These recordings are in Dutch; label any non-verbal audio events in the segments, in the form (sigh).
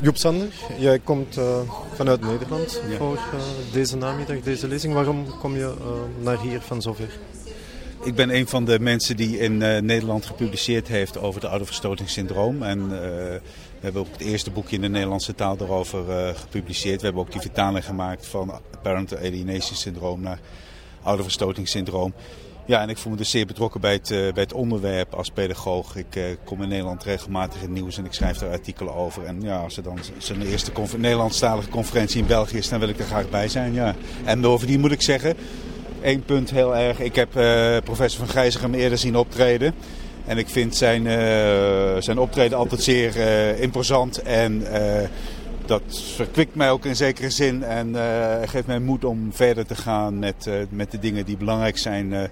Joep Sander, jij komt uh, vanuit Nederland ja. voor uh, deze namiddag, deze lezing. Waarom kom je uh, naar hier van zover? Ik ben een van de mensen die in Nederland gepubliceerd heeft over het ouderverstotingssyndroom. En we hebben ook het eerste boekje in de Nederlandse taal daarover gepubliceerd. We hebben ook die vertaling gemaakt van Parental Alienation Syndroom naar ouderverstotingssyndroom. Ja, en ik voel me dus zeer betrokken bij het, bij het onderwerp als pedagoog. Ik uh, kom in Nederland regelmatig in het nieuws en ik schrijf daar artikelen over. En ja, als er dan zo'n eerste Nederlandstalige conferentie in België is, dan wil ik er graag bij zijn. Ja. En bovendien moet ik zeggen, één punt heel erg. Ik heb uh, professor Van Gijzigem eerder zien optreden. En ik vind zijn, zijn optreden altijd zeer imposant en dat verkwikt mij ook in zekere zin en uh, geeft mij moed om verder te gaan met, uh, met de dingen die belangrijk zijn uh,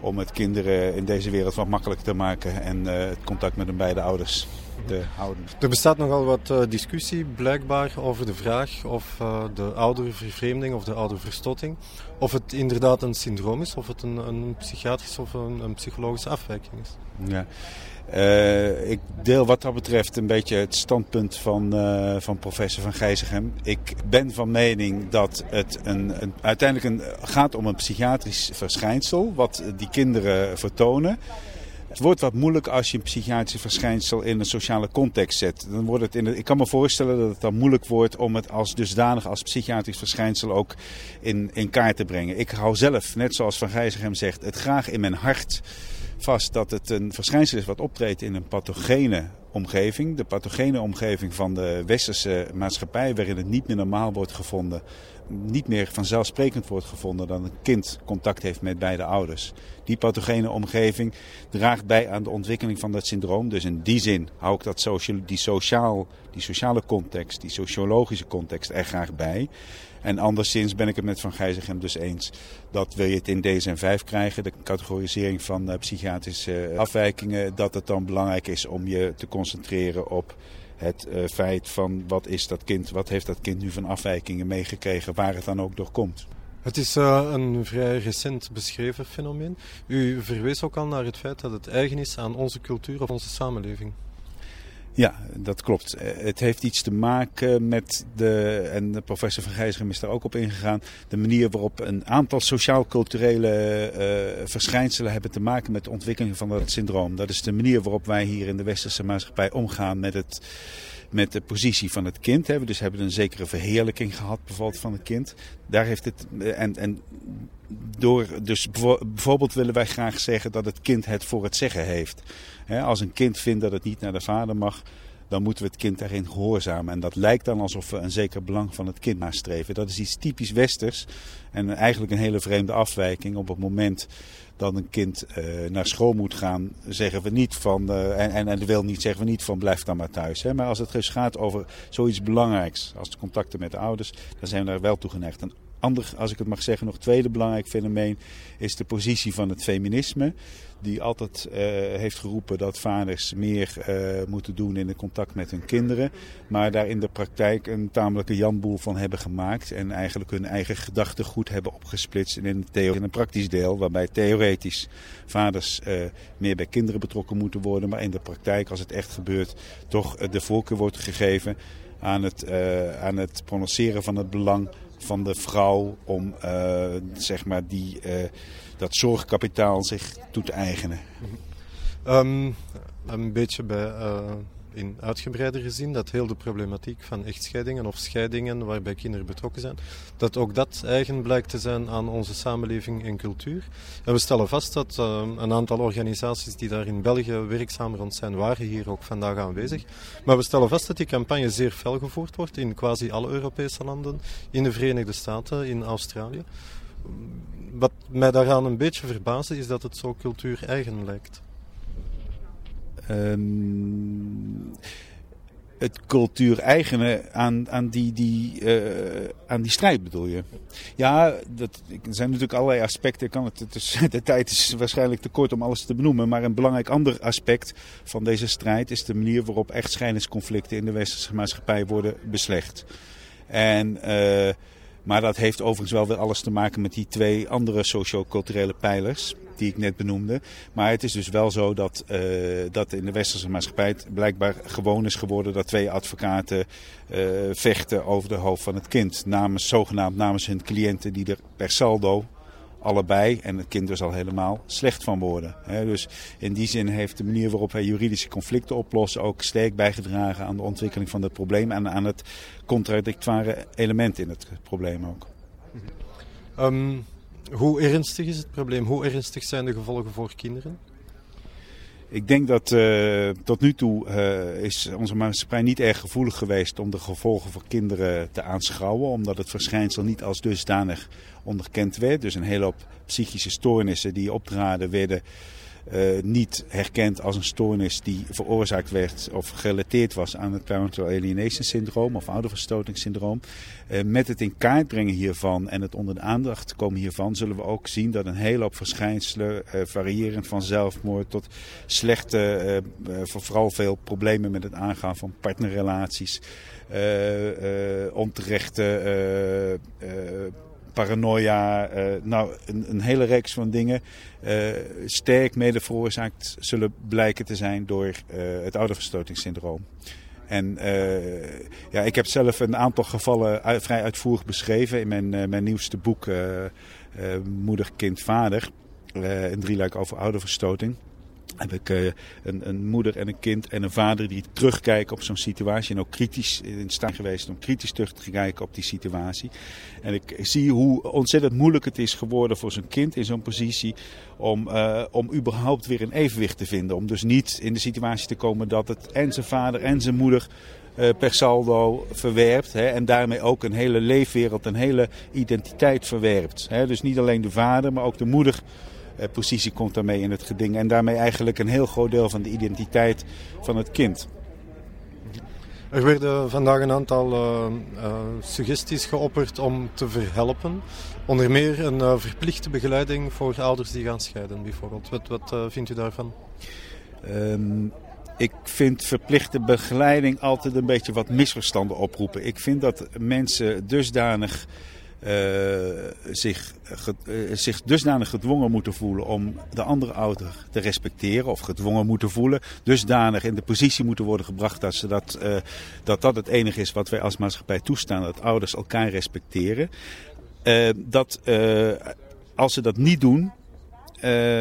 om het kinderen in deze wereld wat makkelijker te maken en het contact met hun beide ouders te houden. Er bestaat nogal wat discussie blijkbaar over de vraag of de oudervervreemding of de ouderverstotting, of het inderdaad een syndroom is, of het een, een psychiatrische of een, een psychologische afwijking is. Ja. Uh, ik deel wat dat betreft een beetje het standpunt van, uh, van professor Van Gijzegem. Ik ben van mening dat het een, een, uiteindelijk een, gaat om een psychiatrisch verschijnsel wat die kinderen vertonen. Het wordt wat moeilijk als je een psychiatrisch verschijnsel in een sociale context zet. Dan wordt het in de, ik kan me voorstellen dat het dan moeilijk wordt om het als dusdanig als psychiatrisch verschijnsel ook in, in kaart te brengen. Ik hou zelf, net zoals Van Gijzegem zegt, het graag in mijn hart vast dat het een verschijnsel is wat optreedt in een pathogene omgeving. De pathogene omgeving van de westerse maatschappij waarin het niet meer normaal wordt gevonden. Niet meer vanzelfsprekend wordt gevonden dat een kind contact heeft met beide ouders. Die pathogene omgeving draagt bij aan de ontwikkeling van dat syndroom. Dus in die zin hou ik dat die, sociaal, die sociale context, die sociologische context er graag bij. En anderszins ben ik het met Van Gijzegem dus eens dat wil je het in DSM-5 krijgen, de categorisering van uh, psychiatrische afwijkingen, dat het dan belangrijk is om je te concentreren op het uh, feit van wat is dat kind, wat heeft dat kind nu van afwijkingen meegekregen, waar het dan ook door komt. Het is uh, een vrij recent beschreven fenomeen. U verwees ook al naar het feit dat het eigen is aan onze cultuur of onze samenleving. Ja, dat klopt. Eh, het heeft iets te maken met de, en de professor Van Gijzigem is daar ook op ingegaan, de manier waarop een aantal sociaal-culturele uh, verschijnselen hebben te maken met de ontwikkeling van dat syndroom. Dat is de manier waarop wij hier in de westerse maatschappij omgaan met het met de positie van het kind. Hè. Dus hebben een zekere verheerlijking gehad bijvoorbeeld van het kind. Daar heeft het, eh, en, en door, dus bijvoorbeeld willen wij graag zeggen dat het kind het voor het zeggen heeft. Als een kind vindt dat het niet naar de vader mag, dan moeten we het kind daarin gehoorzamen. En dat lijkt dan alsof we een zeker belang van het kind nastreven. Dat is iets typisch westers en eigenlijk een hele vreemde afwijking. Op het moment dat een kind uh, naar school moet gaan, zeggen we niet van, uh, en, en, wil niet zeggen we niet van blijf dan maar thuis. Maar als het dus gaat over zoiets belangrijks als de contacten met de ouders, dan zijn we daar wel toe geneigd. Ander, als ik het mag zeggen, nog tweede belangrijk fenomeen is de positie van het feminisme die altijd uh, heeft geroepen dat vaders meer uh, moeten doen in het contact met hun kinderen. Maar daar in de praktijk een tamelijke janboel van hebben gemaakt. En eigenlijk hun eigen gedachtegoed hebben opgesplitst in een, theo in een praktisch deel. Waarbij theoretisch vaders uh, meer bij kinderen betrokken moeten worden. Maar in de praktijk, als het echt gebeurt, toch de voorkeur wordt gegeven aan het, aan het prononceren van het belang van de vrouw om zeg maar die dat zorgkapitaal zich toe te eigenen? Um, een beetje bij, uh, in uitgebreider gezien, dat heel de problematiek van echtscheidingen of scheidingen waarbij kinderen betrokken zijn, dat ook dat eigen blijkt te zijn aan onze samenleving en cultuur. En we stellen vast dat uh, een aantal organisaties die daar in België werkzaam rond zijn, waren hier ook vandaag aanwezig. Maar we stellen vast dat die campagne zeer fel gevoerd wordt in quasi alle Europese landen, in de Verenigde Staten, in Australië wat mij daaraan een beetje verbaast is dat het zo cultuur-eigen lijkt. Um, het cultuur-eigene aan, aan, die, die, uh, aan die strijd bedoel je? Ja, dat, er zijn natuurlijk allerlei aspecten. Kan het, (laughs) de tijd is waarschijnlijk te kort om alles te benoemen. Maar een belangrijk ander aspect van deze strijd is de manier waarop echtscheidingsconflicten in de westerse maatschappij worden beslecht. En... Uh, Maar dat heeft overigens wel weer alles te maken met die twee andere socio-culturele pijlers die ik net benoemde. Maar het is dus wel zo dat, uh, dat in de westerse maatschappij het blijkbaar gewoon is geworden dat twee advocaten uh, vechten over de hoofd van het kind. Namens, zogenaamd namens hun cliënten die er per saldo allebei en het kind dus al helemaal slecht van worden. dus in die zin heeft de manier waarop wij juridische conflicten oplossen ook sterk bijgedragen aan de ontwikkeling van het probleem en aan het contradictoire element in het probleem ook. Um, hoe ernstig is het probleem? Hoe ernstig zijn de gevolgen voor kinderen? Ik denk dat uh, tot nu toe uh, is onze maatschappij niet erg gevoelig geweest om de gevolgen voor kinderen te aanschouwen. Omdat het verschijnsel niet als dusdanig onderkend werd. Dus een hele hoop psychische stoornissen die optraden werden uh, niet herkend als een stoornis die veroorzaakt werd of gerelateerd was aan het parental alienation syndroom of ouderverstotingssyndroom. Uh, met het in kaart brengen hiervan en het onder de aandacht komen hiervan zullen we ook zien dat een hele hoop verschijnselen, uh, variërend van zelfmoord tot slechte, vooral veel problemen met het aangaan van partnerrelaties, onterechte paranoia, uh, nou, een, een, hele reeks van dingen uh, sterk mede veroorzaakt zullen blijken te zijn door uh, het ouderverstotingssyndroom. En ja, ik heb zelf een aantal gevallen vrij uitvoerig beschreven in mijn, mijn nieuwste boek Moeder, Kind, Vader. een drieluik over ouderverstoting heb ik uh, een, een, moeder en een kind en een vader die terugkijken op zo'n situatie. En ook kritisch in staat geweest om kritisch terug te kijken op die situatie. En ik zie hoe ontzettend moeilijk het is geworden voor zo'n kind in zo'n positie om, uh, om überhaupt weer een evenwicht te vinden. Om dus niet in de situatie te komen dat het en zijn vader en zijn moeder uh, per saldo verwerpt. Hè, en daarmee ook een hele leefwereld, een hele identiteit verwerpt. Hè. Dus niet alleen de vader, maar ook de moeder eh, positie komt daarmee in het geding. En daarmee eigenlijk een heel groot deel van de identiteit van het kind. Er werden vandaag een aantal uh, uh, suggesties geopperd om te verhelpen. Onder meer een uh, verplichte begeleiding voor ouders die gaan scheiden, bijvoorbeeld. Wat, wat vindt u daarvan? Um, ik vind verplichte begeleiding altijd een beetje wat misverstanden oproepen. Ik vind dat mensen dusdanig zich, uh, zich dusdanig gedwongen moeten voelen om de andere ouder te respecteren. Of gedwongen moeten voelen. Dusdanig in de positie moeten worden gebracht dat ze dat, uh, dat, dat het enige is wat wij als maatschappij toestaan. Dat ouders elkaar respecteren. dat als ze dat niet doen, uh,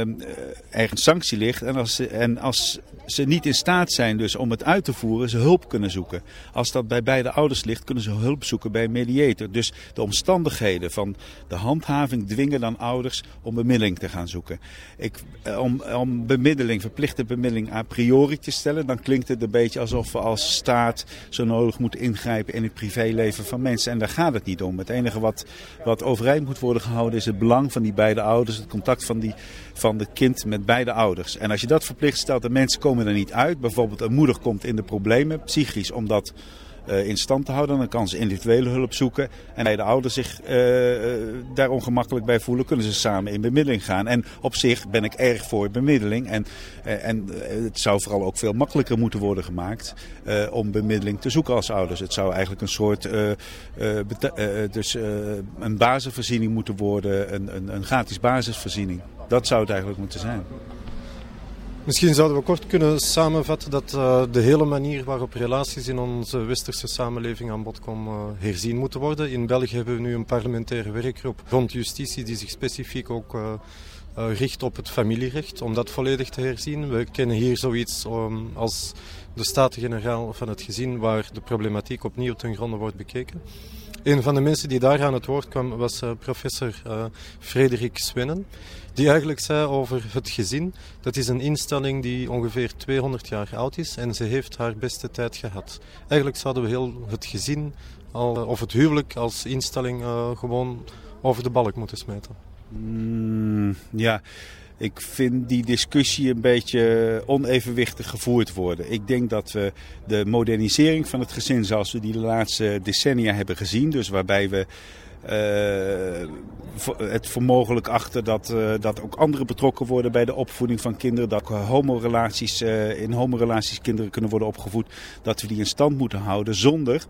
er een sanctie ligt. En als, ze, en als ze niet in staat zijn dus om het uit te voeren, ze hulp kunnen zoeken. Als dat bij beide ouders ligt, kunnen ze hulp zoeken bij een mediator. Dus de omstandigheden van de handhaving dwingen dan ouders om bemiddeling te gaan zoeken. Ik, eh, om, om bemiddeling, verplichte bemiddeling a priori te stellen, dan klinkt het een beetje alsof we als staat zo nodig moeten ingrijpen in het privéleven van mensen. En daar gaat het niet om. Het enige wat, wat overeind moet worden gehouden is het belang van die beide ouders, het contact van die van het kind met beide ouders. En als je dat verplicht stelt en mensen komen er niet uit, bijvoorbeeld een moeder komt in de problemen, psychisch, omdat in stand te houden. Dan kan ze individuele hulp zoeken. En bij de ouders zich uh, daar ongemakkelijk bij voelen, kunnen ze samen in bemiddeling gaan. En op zich ben ik erg voor bemiddeling. En, en het zou vooral ook veel makkelijker moeten worden gemaakt om bemiddeling te zoeken als ouders. Het zou eigenlijk een soort dus, een basisvoorziening moeten worden, een, een, een gratis basisvoorziening. Dat zou het eigenlijk moeten zijn. Misschien zouden we kort kunnen samenvatten dat uh, de hele manier waarop relaties in onze westerse samenleving aan bod komen uh, herzien moeten worden. In België hebben we nu een parlementaire werkgroep rond justitie die zich specifiek ook uh, richt op het familierecht, om dat volledig te herzien. We kennen hier zoiets um, als de Staten-Generaal van het gezin, waar de problematiek opnieuw ten gronde wordt bekeken. Een van de mensen die daar aan het woord kwam was professor Frederik Svennen die eigenlijk zei over het gezin. Dat is een instelling die ongeveer 200 jaar oud is en ze heeft haar beste tijd gehad. Eigenlijk zouden we heel het gezin al, of het huwelijk als instelling gewoon over de balk moeten smijten. Mm, ja. Ik vind die discussie een beetje onevenwichtig gevoerd worden. Ik denk dat we de modernisering van het gezin zoals we die de laatste decennia hebben gezien, dus waarbij we uh, het voor mogelijk achter dat, uh, dat ook anderen betrokken worden bij de opvoeding van kinderen. Dat homorelaties, uh, in homorelaties kinderen kunnen worden opgevoed. Dat we die in stand moeten houden zonder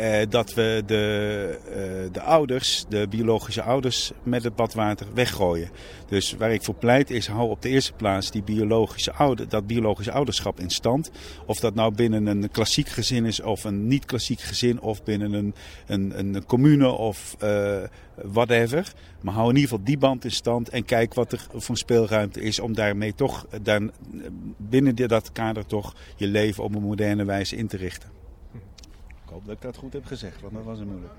eh, dat we de, eh, de ouders, de biologische ouders, met het badwater weggooien. Dus waar ik voor pleit is, hou op de eerste plaats die biologische ouder, dat biologische ouderschap in stand. Of dat nou binnen een klassiek gezin is of een niet-klassiek gezin of binnen een, een, een commune of uh, whatever. Maar hou in ieder geval die band in stand en kijk wat er voor speelruimte is om daarmee toch daar, binnen dat kader toch je leven op een moderne wijze in te richten. Ik hoop dat ik dat goed heb gezegd, want dat was een moeilijk.